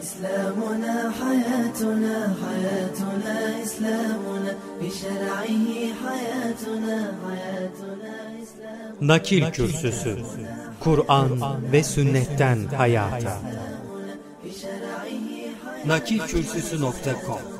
إسلامنا حياتنا حياتنا إسلامنا بشرعه حياتنا حياتنا إسلامنا Nakil Kürsüsü Kur'an ve Sünnetten Hayata Nakilkürsüsü.com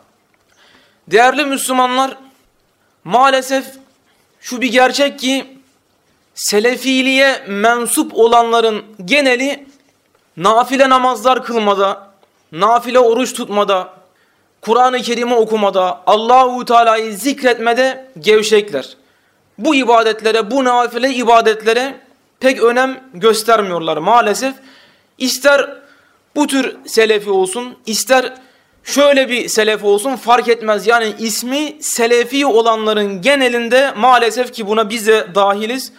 Değerli Müslümanlar, maalesef şu bir gerçek ki Selefiliğe mensup olanların geneli nafile namazlar kılmada, nafile oruç tutmada, Kur'an-ı Kerim'i okumada, Allahu Teala'yı zikretmede gevşekler. Bu ibadetlere, bu nafile ibadetlere pek önem göstermiyorlar maalesef. İster bu tür selefi olsun, ister şöyle bir selef olsun fark etmez. Yani ismi selefi olanların genelinde maalesef ki buna biz de dahiliz.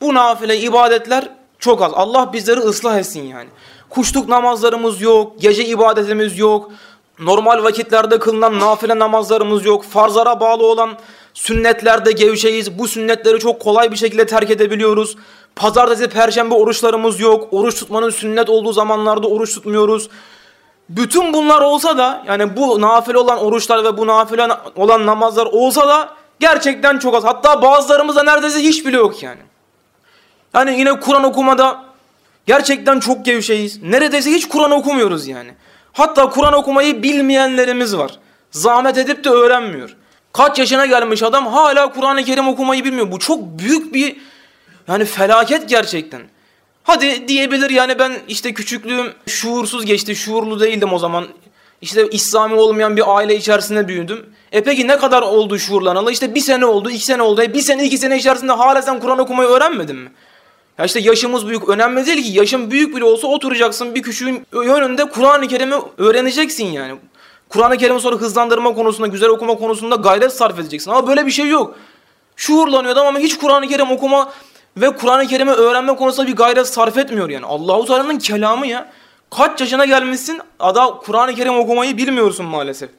Bu nafile ibadetler çok az. Allah bizleri ıslah etsin yani. Kuşluk namazlarımız yok, gece ibadetimiz yok. Normal vakitlerde kılınan nafile namazlarımız yok. Farzlara bağlı olan sünnetlerde gevşeyiz. Bu sünnetleri çok kolay bir şekilde terk edebiliyoruz. Pazartesi, perşembe oruçlarımız yok. Oruç tutmanın sünnet olduğu zamanlarda oruç tutmuyoruz. Bütün bunlar olsa da yani bu nafile olan oruçlar ve bu nafile olan namazlar olsa da gerçekten çok az. Hatta bazılarımızda neredeyse hiç bile yok yani. Yani yine Kur'an okumada gerçekten çok gevşeyiz. Neredeyse hiç Kur'an okumuyoruz yani. Hatta Kur'an okumayı bilmeyenlerimiz var. Zahmet edip de öğrenmiyor. Kaç yaşına gelmiş adam hala Kur'an-ı Kerim okumayı bilmiyor. Bu çok büyük bir yani felaket gerçekten. Hadi diyebilir yani ben işte küçüklüğüm şuursuz geçti, şuurlu değildim o zaman. İşte İslami olmayan bir aile içerisinde büyüdüm. E peki ne kadar oldu şuurlanalı? İşte bir sene oldu, iki sene oldu. E bir sene, iki sene içerisinde hala sen Kur'an okumayı öğrenmedin mi? Ya işte yaşımız büyük, önemli değil ki. Yaşın büyük bile olsa oturacaksın bir küçüğün önünde Kur'an-ı Kerim'i öğreneceksin yani. Kur'an-ı Kerim'i sonra hızlandırma konusunda, güzel okuma konusunda gayret sarf edeceksin. Ama böyle bir şey yok. Şuurlanıyor adam ama hiç Kur'an-ı Kerim okuma ve Kur'an-ı Kerim'i öğrenme konusunda bir gayret sarf etmiyor yani. Allahu Teala'nın kelamı ya. Kaç yaşına gelmişsin ada Kur'an-ı Kerim okumayı bilmiyorsun maalesef.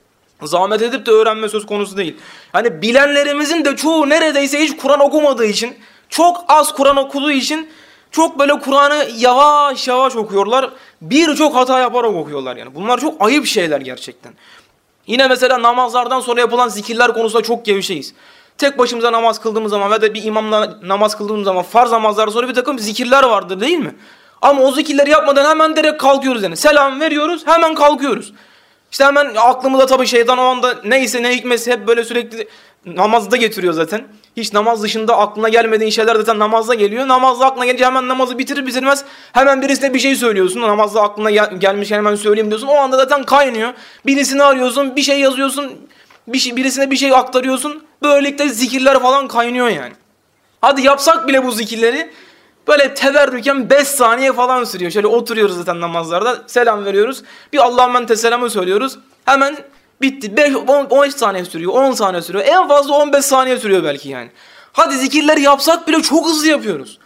Zahmet edip de öğrenme söz konusu değil. Hani bilenlerimizin de çoğu neredeyse hiç Kur'an okumadığı için, çok az Kur'an okuduğu için çok böyle Kur'an'ı yavaş yavaş okuyorlar. Birçok hata yaparak okuyorlar yani. Bunlar çok ayıp şeyler gerçekten. Yine mesela namazlardan sonra yapılan zikirler konusunda çok gevşeyiz. Tek başımıza namaz kıldığımız zaman ve de bir imamla namaz kıldığımız zaman farz namazlardan sonra bir takım zikirler vardır değil mi? Ama o zikirleri yapmadan hemen direkt kalkıyoruz yani. Selam veriyoruz hemen kalkıyoruz. İşte hemen aklımıza tabii şeytan o anda neyse ne hikmetse hep böyle sürekli namazda getiriyor zaten. Hiç namaz dışında aklına gelmediğin şeyler zaten namazda geliyor. Namazda aklına gelince hemen namazı bitirir bitirmez hemen birisine bir şey söylüyorsun. Namazda aklına gel gelmiş hemen söyleyeyim diyorsun. O anda zaten kaynıyor. Birisini arıyorsun, bir şey yazıyorsun, bir şey, birisine bir şey aktarıyorsun. Böylelikle zikirler falan kaynıyor yani. Hadi yapsak bile bu zikirleri böyle teberrüken 5 saniye falan sürüyor. Şöyle oturuyoruz zaten namazlarda. Selam veriyoruz. Bir Allah'ın mente selamı söylüyoruz. Hemen bitti. 5 15 saniye sürüyor. 10 saniye sürüyor. En fazla 15 saniye sürüyor belki yani. Hadi zikirleri yapsak bile çok hızlı yapıyoruz.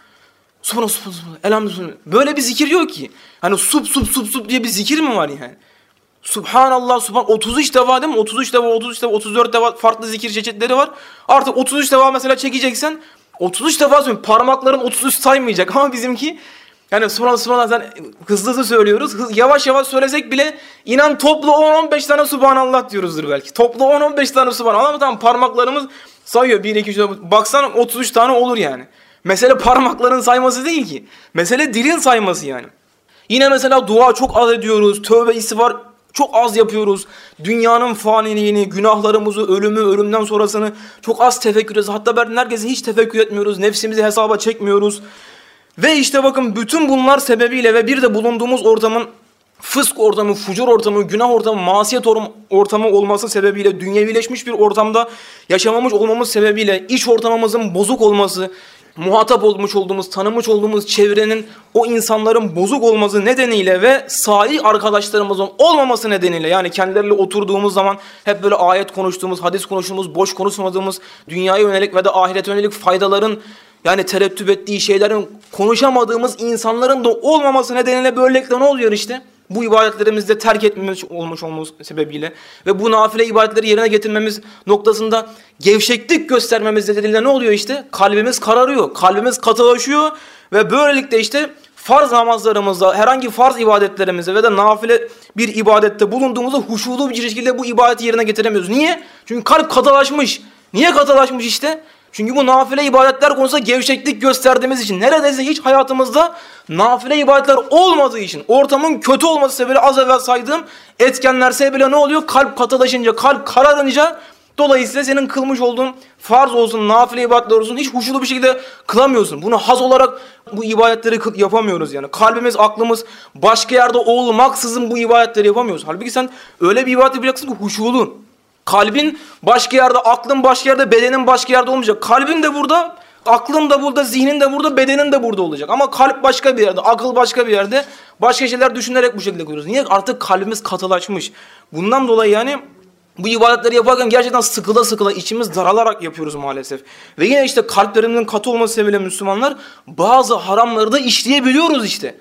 Subhanallah subhanallah. Elhamdülillah. Böyle bir zikir yok ki. Hani sup sup sup sup diye bir zikir mi var yani? Subhanallah subhan 33 defa değil mi? 33 defa 33 defa 34 defa farklı zikir çeşitleri var. Artık 33 defa mesela çekeceksen 33 defa söyle parmakların 33 saymayacak ama bizimki yani subhanallah subhanallah sen hızlı hızlı söylüyoruz. Hız, yavaş yavaş söylesek bile inan toplu 10-15 tane subhanallah diyoruzdur belki. Toplu 10-15 tane subhanallah ama tamam parmaklarımız sayıyor. 1 2 3 4 baksan 33 tane olur yani. Mesele parmakların sayması değil ki. Mesele dilin sayması yani. Yine mesela dua çok az ediyoruz. Tövbe istiğfar çok az yapıyoruz. Dünyanın faniliğini, günahlarımızı, ölümü, ölümden sonrasını çok az tefekkür ediyoruz. Hatta ben neredeyse hiç tefekkür etmiyoruz. Nefsimizi hesaba çekmiyoruz. Ve işte bakın bütün bunlar sebebiyle ve bir de bulunduğumuz ortamın fısk ortamı, fucur ortamı, günah ortamı, masiyet ortamı olması sebebiyle dünyevileşmiş bir ortamda yaşamamış olmamız sebebiyle iç ortamımızın bozuk olması, muhatap olmuş olduğumuz, tanımış olduğumuz çevrenin o insanların bozuk olması nedeniyle ve salih arkadaşlarımızın olmaması nedeniyle yani kendileriyle oturduğumuz zaman hep böyle ayet konuştuğumuz, hadis konuştuğumuz, boş konuşmadığımız, dünyaya yönelik ve de ahirete yönelik faydaların yani terettüp ettiği şeylerin konuşamadığımız insanların da olmaması nedeniyle böylelikle ne oluyor işte? Bu ibadetlerimizde terk etmemiş olmuş olmamız sebebiyle ve bu nafile ibadetleri yerine getirmemiz noktasında gevşeklik göstermemiz nedeniyle ne oluyor işte? Kalbimiz kararıyor, kalbimiz katılaşıyor ve böylelikle işte farz namazlarımızda, herhangi farz ibadetlerimizde ve de nafile bir ibadette bulunduğumuzda huşulu bir şekilde bu ibadeti yerine getiremiyoruz. Niye? Çünkü kalp katılaşmış. Niye katılaşmış işte? Çünkü bu nafile ibadetler konusunda gevşeklik gösterdiğimiz için neredeyse hiç hayatımızda nafile ibadetler olmadığı için ortamın kötü olması sebebiyle az evvel saydığım etkenler sebebiyle ne oluyor? Kalp katılaşınca, kalp kararınca dolayısıyla senin kılmış olduğun farz olsun, nafile ibadetler olsun hiç huşulu bir şekilde kılamıyorsun. Bunu haz olarak bu ibadetleri yapamıyoruz yani. Kalbimiz, aklımız başka yerde olmaksızın bu ibadetleri yapamıyoruz. Halbuki sen öyle bir ibadet yapacaksın ki huşulu. Kalbin başka yerde, aklın başka yerde, bedenin başka yerde olmayacak. Kalbin de burada, aklın da burada, zihnin de burada, bedenin de burada olacak. Ama kalp başka bir yerde, akıl başka bir yerde. Başka şeyler düşünerek bu şekilde kuruyoruz. Niye? Artık kalbimiz katılaşmış. Bundan dolayı yani bu ibadetleri yaparken gerçekten sıkıla sıkıla içimiz daralarak yapıyoruz maalesef. Ve yine işte kalplerimizin katı olması sebebiyle Müslümanlar bazı haramları da işleyebiliyoruz işte.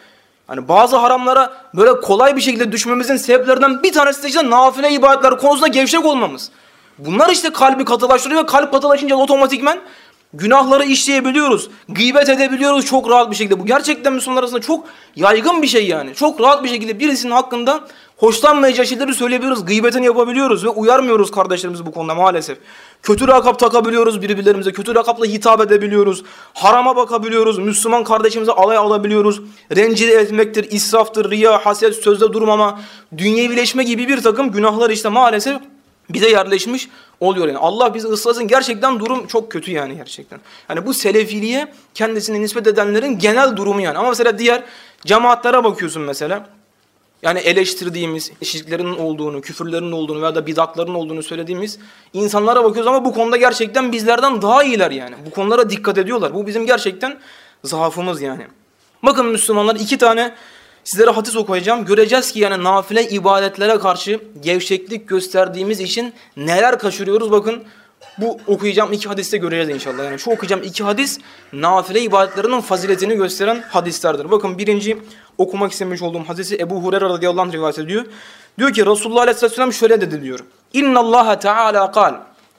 Hani bazı haramlara böyle kolay bir şekilde düşmemizin sebeplerinden bir tanesi de işte nafile ibadetler konusunda gevşek olmamız. Bunlar işte kalbi katılaştırıyor ve kalp katılaşınca otomatikmen günahları işleyebiliyoruz. Gıybet edebiliyoruz çok rahat bir şekilde. Bu gerçekten Müslümanlar arasında çok yaygın bir şey yani. Çok rahat bir şekilde birisinin hakkında hoşlanmayacağı şeyleri söyleyebiliyoruz. Gıybetini yapabiliyoruz ve uyarmıyoruz kardeşlerimizi bu konuda maalesef. Kötü lakap takabiliyoruz birbirlerimize. Kötü lakapla hitap edebiliyoruz. Harama bakabiliyoruz. Müslüman kardeşimize alay alabiliyoruz. Rencide etmektir, israftır, riya, haset, sözde durmama, dünyevileşme gibi bir takım günahlar işte maalesef bize yerleşmiş oluyor yani. Allah bizi ıslasın. Gerçekten durum çok kötü yani gerçekten. Yani bu selefiliğe kendisine nispet edenlerin genel durumu yani. Ama mesela diğer cemaatlere bakıyorsun mesela. Yani eleştirdiğimiz, şirklerin olduğunu, küfürlerin olduğunu veya da bidatların olduğunu söylediğimiz insanlara bakıyoruz ama bu konuda gerçekten bizlerden daha iyiler yani. Bu konulara dikkat ediyorlar. Bu bizim gerçekten zaafımız yani. Bakın Müslümanlar iki tane sizlere hadis okuyacağım. Göreceğiz ki yani nafile ibadetlere karşı gevşeklik gösterdiğimiz için neler kaçırıyoruz. Bakın bu okuyacağım iki hadiste göreceğiz inşallah. Yani şu okuyacağım iki hadis nafile ibadetlerinin faziletini gösteren hadislerdir. Bakın birinci okumak istemiş olduğum hadisi Ebu Hureyre radıyallahu anh rivayet ediyor. Diyor ki Resulullah aleyhisselatü vesselam şöyle dedi diyor. İnna Allah Teala kal.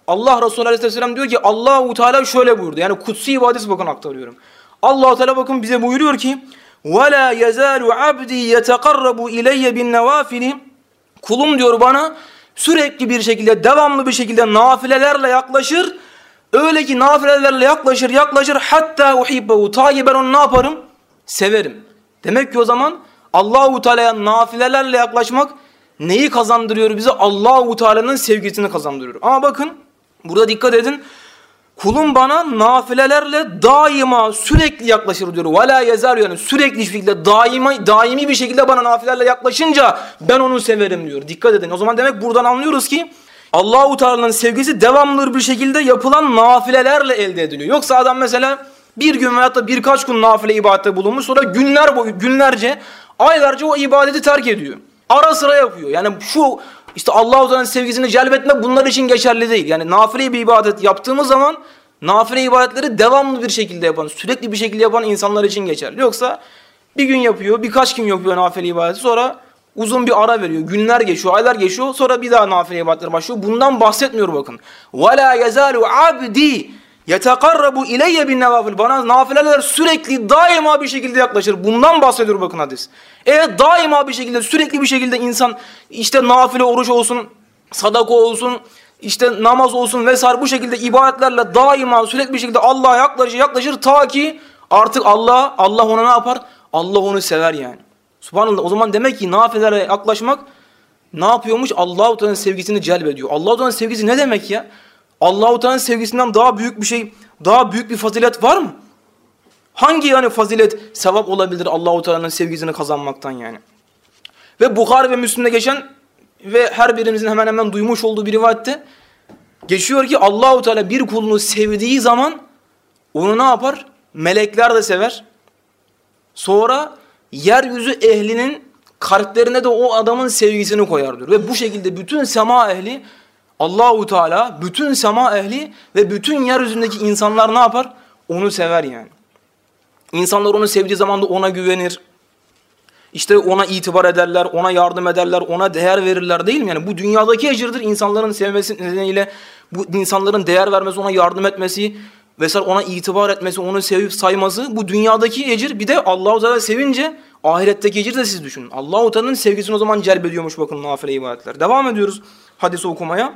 Allah Resulü aleyhisselam diyor ki Allahu Teala şöyle buyurdu. Yani kutsi hadis bakın aktarıyorum. Allah Teala bakın bize buyuruyor ki ve la yazalu abdi yetaqarrabu ileyye bin nevafili kulum diyor bana sürekli bir şekilde devamlı bir şekilde nafilelerle yaklaşır. Öyle ki nafilelerle yaklaşır yaklaşır hatta uhibbehu ta ki ben onu ne yaparım? Severim. Demek ki o zaman Allahu Teala'ya nafilelerle yaklaşmak neyi kazandırıyor bize? Allahu Teala'nın sevgisini kazandırıyor. Ama bakın burada dikkat edin. Kulum bana nafilelerle daima sürekli yaklaşır diyor. Vela yezer yani sürekli bir şekilde daima, daimi bir şekilde bana nafilelerle yaklaşınca ben onu severim diyor. Dikkat edin. O zaman demek buradan anlıyoruz ki Allahu Teala'nın sevgisi devamlı bir şekilde yapılan nafilelerle elde ediliyor. Yoksa adam mesela bir gün veyahut da birkaç gün nafile ibadette bulunmuş sonra günler boyu günlerce aylarca o ibadeti terk ediyor. Ara sıra yapıyor. Yani şu işte Allah-u Teala'nın sevgisini celbetmek bunlar için geçerli değil. Yani nafile bir ibadet yaptığımız zaman nafile ibadetleri devamlı bir şekilde yapan, sürekli bir şekilde yapan insanlar için geçerli. Yoksa bir gün yapıyor, birkaç gün yapıyor nafile ibadeti sonra uzun bir ara veriyor. Günler geçiyor, aylar geçiyor sonra bir daha nafile ibadetler başlıyor. Bundan bahsetmiyor bakın. وَلَا يَزَالُ عَبْدِي Yetekarrabu ileyye bin nevafil. Bana nafileler sürekli daima bir şekilde yaklaşır. Bundan bahsediyor bakın hadis. Evet daima bir şekilde sürekli bir şekilde insan işte nafile oruç olsun, sadaka olsun, işte namaz olsun vesaire bu şekilde ibadetlerle daima sürekli bir şekilde Allah'a yaklaşır yaklaşır ta ki artık Allah Allah ona ne yapar? Allah onu sever yani. Subhanallah o zaman demek ki nafilelere yaklaşmak ne yapıyormuş? Allah-u Teala'nın sevgisini celbediyor. Allah-u Teala'nın sevgisi ne demek ya? Allahu Teala'nın sevgisinden daha büyük bir şey, daha büyük bir fazilet var mı? Hangi yani fazilet sevap olabilir Allahu Teala'nın sevgisini kazanmaktan yani? Ve Bukhari ve Müslim'de geçen ve her birimizin hemen hemen duymuş olduğu bir rivayette geçiyor ki Allahu Teala bir kulunu sevdiği zaman onu ne yapar? Melekler de sever. Sonra yeryüzü ehlinin kalplerine de o adamın sevgisini koyar diyor. Ve bu şekilde bütün sema ehli Allahu Teala bütün sema ehli ve bütün yeryüzündeki insanlar ne yapar? Onu sever yani. İnsanlar onu sevdiği zaman da ona güvenir. İşte ona itibar ederler, ona yardım ederler, ona değer verirler değil mi? Yani bu dünyadaki ecirdir insanların sevmesi nedeniyle bu insanların değer vermesi, ona yardım etmesi vesaire ona itibar etmesi, onu sevip sayması bu dünyadaki ecir. Bir de Allahu Teala sevince ahiretteki ecir de siz düşünün. Allahu Teala'nın sevgisini o zaman celbediyormuş bakın nafile ibadetler. Devam ediyoruz hadisi okumaya.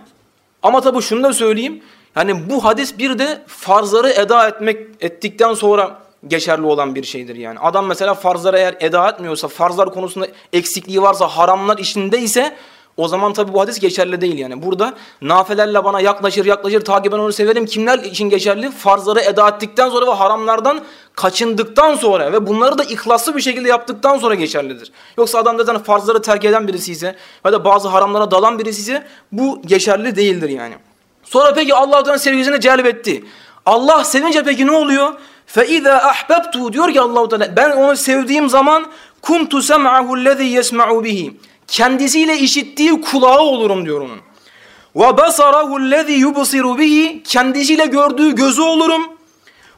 Ama tabii şunu da söyleyeyim. Yani bu hadis bir de farzları eda etmek ettikten sonra geçerli olan bir şeydir yani. Adam mesela farzları eğer eda etmiyorsa, farzlar konusunda eksikliği varsa, haramlar işinde ise o zaman tabi bu hadis geçerli değil yani. Burada nafelerle bana yaklaşır yaklaşır ta ki ben onu severim. Kimler için geçerli? Farzları eda ettikten sonra ve haramlardan kaçındıktan sonra ve bunları da ihlaslı bir şekilde yaptıktan sonra geçerlidir. Yoksa adam zaten farzları terk eden birisi ise ya da bazı haramlara dalan birisi ise bu geçerli değildir yani. Sonra peki Allah Teala sevgisini celbetti. Allah sevince peki ne oluyor? فَاِذَا اَحْبَبْتُ diyor ki Allah Teala ben onu sevdiğim zaman kuntu sem'ahu lezî yesma'u bihi. Kendisiyle işittiği kulağı olurum diyor onun. Ve basarahu lezî yubsiru bihi. Kendisiyle gördüğü gözü olurum.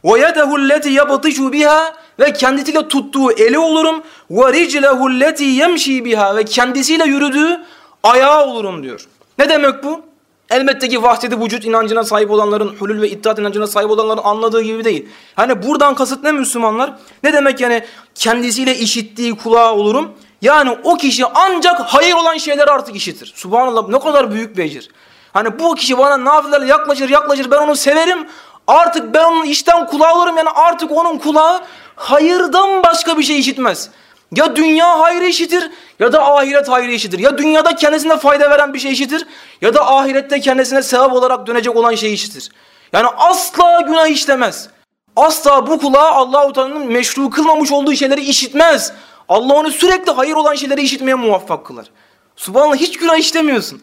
Ve yedehu leti yabtişu biha ve kendisiyle tuttuğu eli olurum. Ve riclehu leti yemşi biha ve kendisiyle yürüdüğü ayağı olurum diyor. Ne demek bu? Elbette ki vahdedi vücut inancına sahip olanların, hulul ve iddiat inancına sahip olanların anladığı gibi değil. Hani buradan kasıt ne Müslümanlar? Ne demek yani kendisiyle işittiği kulağı olurum? Yani o kişi ancak hayır olan şeyleri artık işitir. Subhanallah ne kadar büyük bir ecir. Hani bu kişi bana nafilerle yaklaşır yaklaşır ben onu severim. Artık ben onun işten kulağı olurum yani artık onun kulağı hayırdan başka bir şey işitmez. Ya dünya hayrı işitir ya da ahiret hayrı işitir. Ya dünyada kendisine fayda veren bir şey işitir ya da ahirette kendisine sevap olarak dönecek olan şey işitir. Yani asla günah işlemez. Asla bu kulağı Allah-u Teala'nın meşru kılmamış olduğu şeyleri işitmez. Allah onu sürekli hayır olan şeyleri işitmeye muvaffak kılar. Subhanallah hiç günah işlemiyorsun.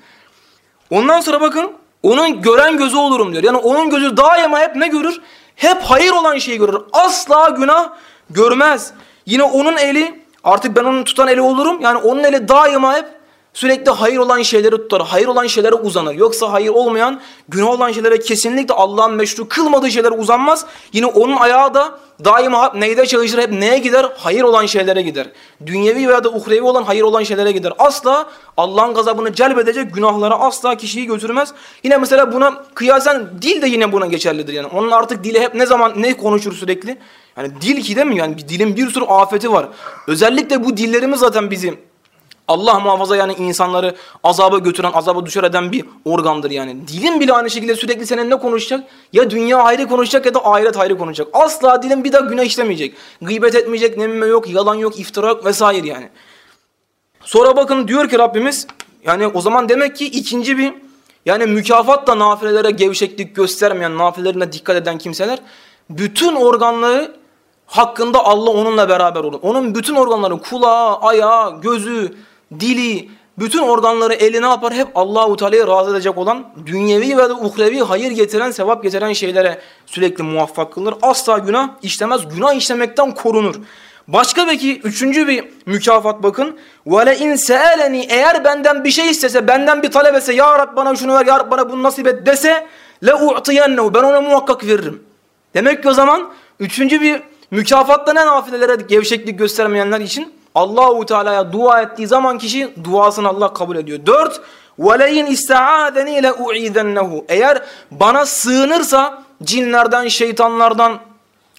Ondan sonra bakın onun gören gözü olurum diyor. Yani onun gözü daima hep ne görür? Hep hayır olan şeyi görür. Asla günah görmez. Yine onun eli artık ben onun tutan eli olurum. Yani onun eli daima hep sürekli hayır olan şeyleri tutar. Hayır olan şeylere uzanır. Yoksa hayır olmayan, günah olan şeylere kesinlikle Allah'ın meşru kılmadığı şeylere uzanmaz. Yine onun ayağı da daima neyde çalışır? Hep neye gider? Hayır olan şeylere gider. Dünyevi veya da uhrevi olan hayır olan şeylere gider. Asla Allah'ın gazabını celbedecek günahlara asla kişiyi götürmez. Yine mesela buna kıyasen dil de yine buna geçerlidir yani. Onun artık dili hep ne zaman ne konuşur sürekli? Yani dil ki değil mi? Yani dilin bir sürü afeti var. Özellikle bu dillerimiz zaten bizim Allah muhafaza yani insanları azaba götüren, azaba düşer eden bir organdır yani. Dilin bile aynı şekilde sürekli senin ne konuşacak? Ya dünya hayrı konuşacak ya da ahiret hayrı konuşacak. Asla dilin bir daha günah işlemeyecek. Gıybet etmeyecek, nemime yok, yalan yok, iftira yok vesaire yani. Sonra bakın diyor ki Rabbimiz yani o zaman demek ki ikinci bir yani mükafat da nafilelere gevşeklik göstermeyen, nafilelerine dikkat eden kimseler bütün organları hakkında Allah onunla beraber olur. Onun bütün organları kulağı, ayağı, gözü, dili, bütün organları eli ne yapar? Hep Allahu Teala'yı razı edecek olan dünyevi ve de uhrevi hayır getiren, sevap getiren şeylere sürekli muvaffak kılınır. Asla günah işlemez. Günah işlemekten korunur. Başka peki üçüncü bir mükafat bakın. Ve in seeleni eğer benden bir şey istese, benden bir talep etse ya Rab bana şunu ver, ya Rab bana bunu nasip et dese لَاُعْطِيَنَّهُ Ben ona muhakkak veririm. Demek ki o zaman üçüncü bir mükafatta ne nafilelere gevşeklik göstermeyenler için Allahu Teala'ya dua ettiği zaman kişi duasını Allah kabul ediyor. Dört, وَلَيْنْ اِسْتَعَاذَنِي لَاُعِيذَنَّهُ Eğer bana sığınırsa cinlerden, şeytanlardan,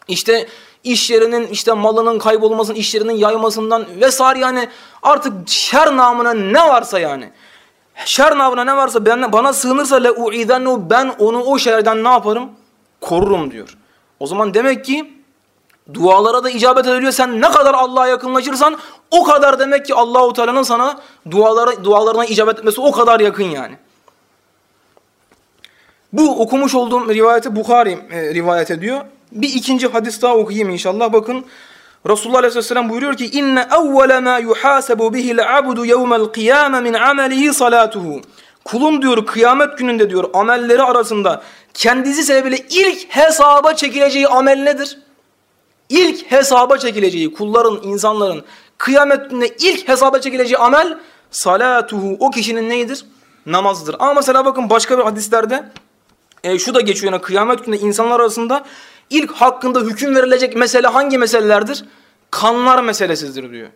işte iş yerinin işte malının kaybolmasının, iş yerinin yaymasından vesaire yani artık şer namına ne varsa yani. Şer namına ne varsa ben, bana sığınırsa le uidennu ben onu o şerden ne yaparım? Korurum diyor. O zaman demek ki dualara da icabet ediliyor. Sen ne kadar Allah'a yakınlaşırsan o kadar demek ki Allahu Teala'nın sana dualara dualarına icabet etmesi o kadar yakın yani. Bu okumuş olduğum rivayeti Bukhari e, rivayet ediyor. Bir ikinci hadis daha okuyayım inşallah. Bakın Resulullah Aleyhisselam buyuruyor ki inne evvele ma yuhasabu bihil abdu yevmel kıyame min amelihi salatuhu. Kulun diyor kıyamet gününde diyor amelleri arasında kendisi sebebiyle ilk hesaba çekileceği amel nedir? İlk hesaba çekileceği kulların, insanların kıyamet gününde ilk hesaba çekileceği amel salatuhu. O kişinin neyidir? Namazdır. Ama mesela bakın başka bir hadislerde e, şu da geçiyor yani kıyamet gününde insanlar arasında ilk hakkında hüküm verilecek mesele hangi meselelerdir? Kanlar meselesidir diyor.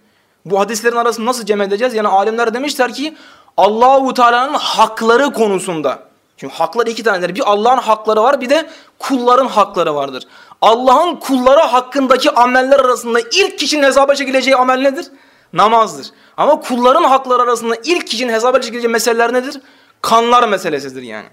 Bu hadislerin arasını nasıl cem edeceğiz? Yani alimler demişler ki Allahu Teala'nın hakları konusunda. Çünkü haklar iki tanedir. Bir Allah'ın hakları var bir de kulların hakları vardır. Allah'ın kulları hakkındaki ameller arasında ilk kişinin hesaba çekileceği amel nedir? Namazdır. Ama kulların hakları arasında ilk kişinin hesaba çekileceği meseleler nedir? Kanlar meselesidir yani.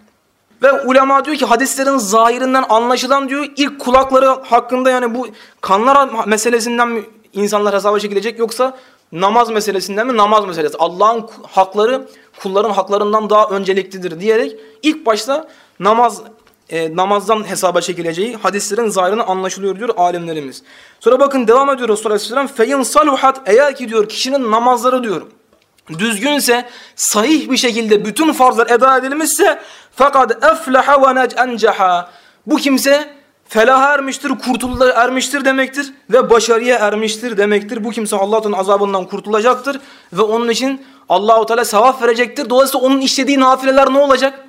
Ve ulema diyor ki hadislerin zahirinden anlaşılan diyor ilk kulakları hakkında yani bu kanlar meselesinden mi insanlar hesaba çekilecek yoksa namaz meselesinden mi namaz meselesi. Allah'ın hakları kulların haklarından daha önceliklidir diyerek ilk başta namaz e, namazdan hesaba çekileceği hadislerin zahirine anlaşılıyor diyor alimlerimiz. Sonra bakın devam ediyor Resulullah Aleyhisselam. Feyin saluhat eğer ki diyor kişinin namazları diyor düzgünse sahih bir şekilde bütün farzlar eda edilmişse fakat efleha ve necenceha bu kimse felaha ermiştir, kurtuluşa ermiştir demektir ve başarıya ermiştir demektir. Bu kimse Allah'ın azabından kurtulacaktır ve onun için Allahu Teala sevap verecektir. Dolayısıyla onun işlediği nafileler ne olacak?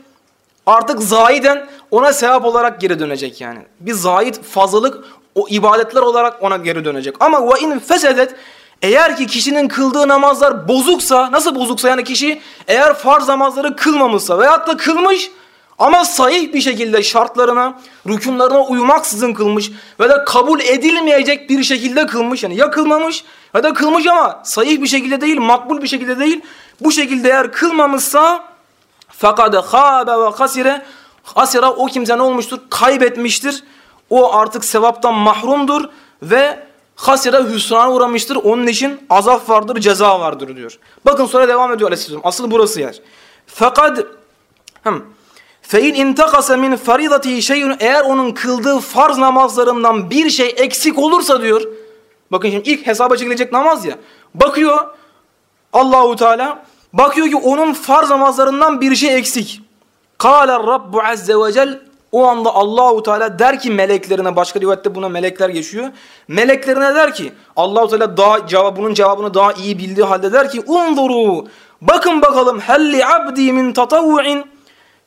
Artık zahiden ona sevap olarak geri dönecek yani. Bir zahid fazlalık o ibadetler olarak ona geri dönecek. Ama ve in fesedet eğer ki kişinin kıldığı namazlar bozuksa, nasıl bozuksa yani kişi eğer farz namazları kılmamışsa veyahut da kılmış ama sahih bir şekilde şartlarına, rükunlarına uymaksızın kılmış ve de kabul edilmeyecek bir şekilde kılmış. Yani ya kılmamış ya da kılmış ama sahih bir şekilde değil, makbul bir şekilde değil. Bu şekilde eğer kılmamışsa fakat khâbe ve hasire hasira o kimse ne olmuştur? Kaybetmiştir. O artık sevaptan mahrumdur ve hasire hüsrana uğramıştır. Onun için azap vardır, ceza vardır diyor. Bakın sonra devam ediyor Aleyhisselam. Asıl burası yer. Fakat hem Fein intakasa min faridati şeyun eğer onun kıldığı farz namazlarından bir şey eksik olursa diyor. Bakın şimdi ilk hesaba çekilecek namaz ya. Bakıyor Allahu Teala bakıyor ki onun farz namazlarından bir şey eksik. Kâle Rabbu azze ve cel o anda Allahu Teala der ki meleklerine başka rivayette buna melekler geçiyor. Meleklerine der ki Allahu Teala daha cevap bunun cevabını daha iyi bildiği halde der ki unzuru bakın bakalım helli abdi min tatavvu'in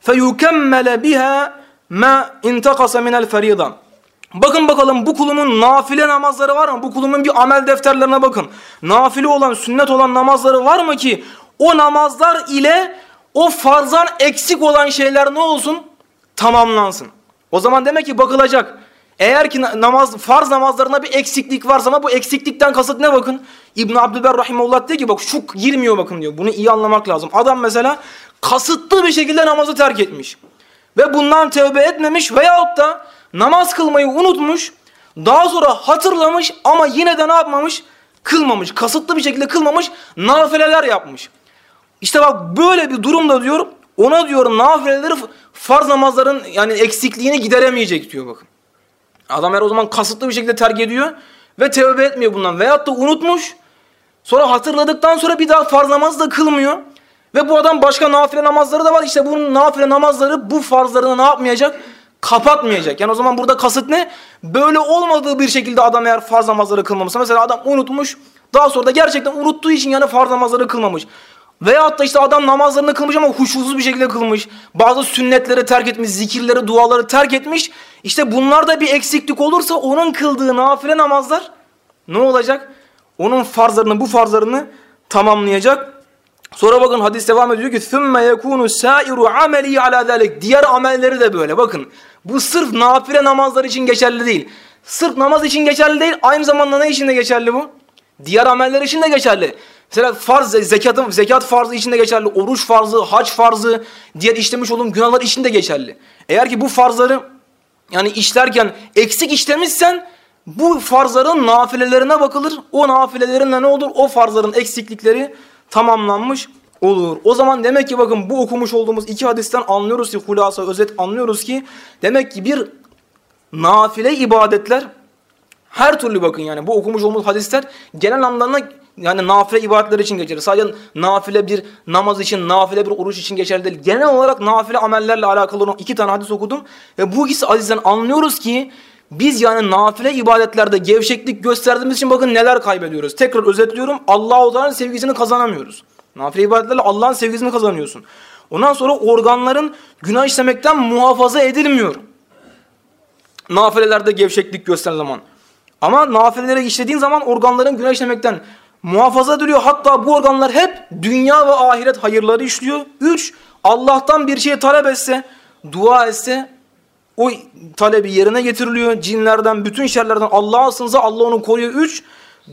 feyukemmele biha ma intakasa minel ferida. Bakın bakalım bu kulumun nafile namazları var mı? Bu kulumun bir amel defterlerine bakın. Nafile olan, sünnet olan namazları var mı ki o namazlar ile o farzan eksik olan şeyler ne olsun? Tamamlansın. O zaman demek ki bakılacak. Eğer ki namaz farz namazlarına bir eksiklik varsa ama bu eksiklikten kasıt ne bakın? İbn Abdülber rahimullah diyor ki bak şu girmiyor bakın diyor. Bunu iyi anlamak lazım. Adam mesela kasıtlı bir şekilde namazı terk etmiş. Ve bundan tövbe etmemiş veyahut da namaz kılmayı unutmuş. Daha sonra hatırlamış ama yine de ne yapmamış? Kılmamış. Kasıtlı bir şekilde kılmamış. Nafileler yapmış. İşte bak böyle bir durumda diyor ona diyor nafileleri farz namazların yani eksikliğini gideremeyecek diyor bakın. Adam her o zaman kasıtlı bir şekilde terk ediyor ve tevbe etmiyor bundan. Veyahut da unutmuş. Sonra hatırladıktan sonra bir daha farz namaz da kılmıyor. Ve bu adam başka nafile namazları da var. İşte bunun nafile namazları bu farzlarını ne yapmayacak? Kapatmayacak. Yani o zaman burada kasıt ne? Böyle olmadığı bir şekilde adam eğer farz namazları kılmamışsa. Mesela adam unutmuş. Daha sonra da gerçekten unuttuğu için yani farz namazları kılmamış. Veyahut da işte adam namazlarını kılmış ama huşusuz bir şekilde kılmış. Bazı sünnetleri terk etmiş, zikirleri, duaları terk etmiş. İşte bunlarda bir eksiklik olursa onun kıldığı nafile namazlar ne olacak? Onun farzlarını, bu farzlarını tamamlayacak. Sonra bakın hadis devam ediyor ki ثُمَّ يَكُونُ سَائِرُ عَمَلِي عَلَى ذَلِكَ Diğer amelleri de böyle bakın. Bu sırf nafile namazlar için geçerli değil. Sırf namaz için geçerli değil, aynı zamanda ne için de geçerli bu? Diğer ameller için de geçerli. Mesela farz, zekatın, zekat farzı için de geçerli, oruç farzı, hac farzı, diğer işlemiş olduğum günahlar için de geçerli. Eğer ki bu farzları yani işlerken eksik işlemişsen bu farzların nafilelerine bakılır. O nafilelerinde ne olur? O farzların eksiklikleri tamamlanmış olur. O zaman demek ki bakın bu okumuş olduğumuz iki hadisten anlıyoruz ki hulasa özet anlıyoruz ki demek ki bir nafile ibadetler her türlü bakın yani bu okumuş olduğumuz hadisler genel anlamda yani nafile ibadetler için geçerli. Sadece nafile bir namaz için, nafile bir oruç için geçerli değil. Genel olarak nafile amellerle alakalı olan iki tane hadis okudum. Ve bu ikisi hadisten anlıyoruz ki biz yani nafile ibadetlerde gevşeklik gösterdiğimiz için bakın neler kaybediyoruz. Tekrar özetliyorum. Allah-u Teala'nın sevgisini kazanamıyoruz. Nafile ibadetlerle Allah'ın sevgisini kazanıyorsun. Ondan sonra organların günah işlemekten muhafaza edilmiyor. Nafilelerde gevşeklik gösteren zaman. Ama nafileleri işlediğin zaman organların günah işlemekten muhafaza ediliyor. Hatta bu organlar hep dünya ve ahiret hayırları işliyor. Üç, Allah'tan bir şey talep etse, dua etse o talebi yerine getiriliyor. Cinlerden, bütün şerlerden Allah'a sığınsa Allah onu koruyor. Üç,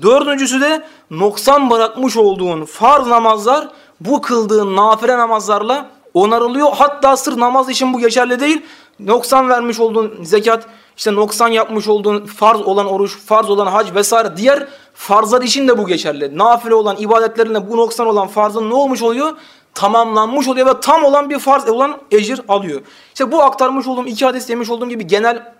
dördüncüsü de noksan bırakmış olduğun farz namazlar bu kıldığın nafile namazlarla onarılıyor. Hatta sır namaz için bu geçerli değil. Noksan vermiş olduğun zekat, işte noksan yapmış olduğun farz olan oruç, farz olan hac vesaire diğer farzlar için de bu geçerli. Nafile olan ibadetlerinde bu noksan olan farzın ne olmuş oluyor? Tamamlanmış oluyor ve tam olan bir farz olan ecir alıyor. İşte bu aktarmış olduğum iki hadis demiş olduğum gibi genel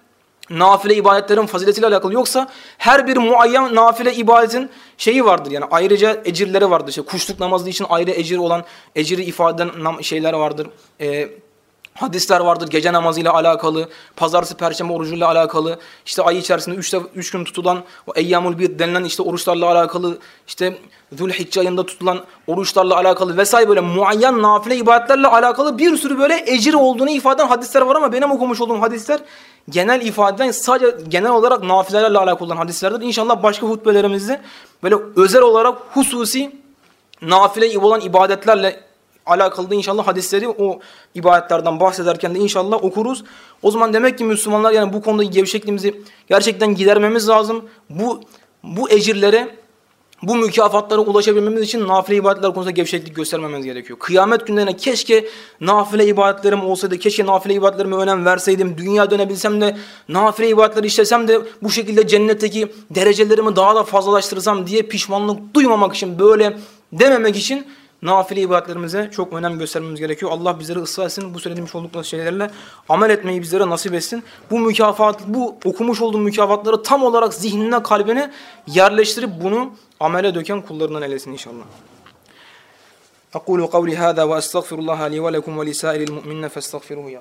nafile ibadetlerin faziletiyle alakalı yoksa her bir muayyen nafile ibadetin şeyi vardır yani ayrıca ecirleri vardır. İşte kuşluk namazı için ayrı ecir olan eciri ifade eden şeyler vardır. Ee, Hadisler vardır gece namazıyla alakalı, pazartesi, perşembe orucuyla alakalı, işte ay içerisinde üç, üç gün tutulan o eyyamul bir denilen işte oruçlarla alakalı, işte Zülhicce ayında tutulan oruçlarla alakalı vesaire böyle muayyen nafile ibadetlerle alakalı bir sürü böyle ecir olduğunu ifade eden hadisler var ama benim okumuş olduğum hadisler genel ifadeden sadece genel olarak nafilelerle alakalı olan hadislerdir. İnşallah başka hutbelerimizde böyle özel olarak hususi nafile olan ibadetlerle alakalı da inşallah hadisleri o ibadetlerden bahsederken de inşallah okuruz. O zaman demek ki Müslümanlar yani bu konuda gevşekliğimizi gerçekten gidermemiz lazım. Bu bu ecirlere bu mükafatlara ulaşabilmemiz için nafile ibadetler konusunda gevşeklik göstermemiz gerekiyor. Kıyamet günlerine keşke nafile ibadetlerim olsaydı, keşke nafile ibadetlerime önem verseydim, dünya dönebilsem de nafile ibadetleri işlesem de bu şekilde cennetteki derecelerimi daha da fazlalaştırsam diye pişmanlık duymamak için, böyle dememek için nafile ibadetlerimize çok önem göstermemiz gerekiyor. Allah bizleri ıslah etsin. Bu söylediğimiz oldukları şeylerle amel etmeyi bizlere nasip etsin. Bu mükafat, bu okumuş olduğum mükafatları tam olarak zihnine, kalbine yerleştirip bunu amele döken kullarından eylesin inşallah. أقول قولي هذا وأستغفر الله لي ولكم ولسائر المؤمنين فاستغفروه يا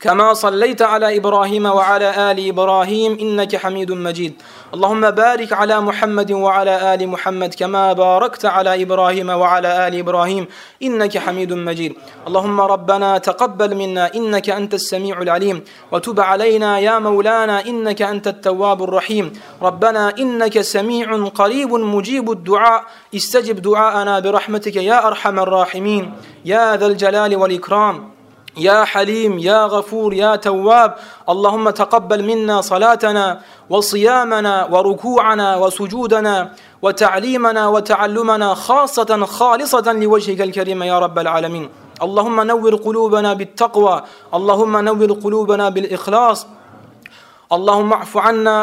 كما صليت على إبراهيم وعلى آل إبراهيم إنك حميد مجيد. اللهم بارك على محمد وعلى آل محمد كما باركت على إبراهيم وعلى آل إبراهيم إنك حميد مجيد. اللهم ربنا تقبل منا إنك أنت السميع العليم. وتب علينا يا مولانا إنك أنت التواب الرحيم. ربنا إنك سميع قريب مجيب الدعاء. استجب دعاءنا برحمتك يا أرحم الراحمين. يا ذا الجلال والإكرام. يا حليم يا غفور يا تواب اللهم تقبل منا صلاتنا وصيامنا وركوعنا وسجودنا وتعليمنا وتعلمنا خاصة خالصة لوجهك الكريم يا رب العالمين. اللهم نور قلوبنا بالتقوى اللهم نور قلوبنا بالإخلاص. اللهم اعف عنا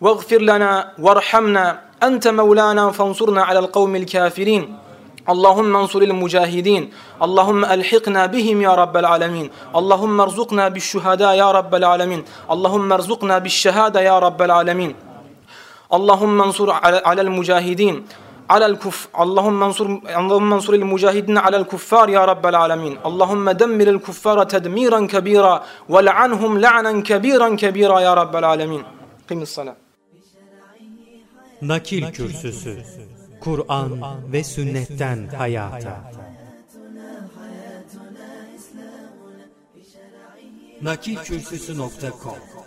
واغفر لنا وارحمنا. أنت مولانا فانصرنا على القوم الكافرين. Allahümme ensuril mücahidin. Allahümme elhikna bihim ya rabbel alemin. Allahümme erzukna bişşühada ya rabbel alemin. Allahümme erzukna bişşehada ya rabbel alemin. Allahümme ensur alel mücahidin. alel kuf Allahümme ensur Allahümme ensuril mücahidin alel kuffar ya rabbel alemin. Allahümme demmiril kuffara tedmiren kebira ve le'anhum le'nen kebiren kebira ya rabbel alemin. Kıymis salam. Nakil kürsüsü. Kur'an ve sünnetten hayata. Nakilkürsüsü.com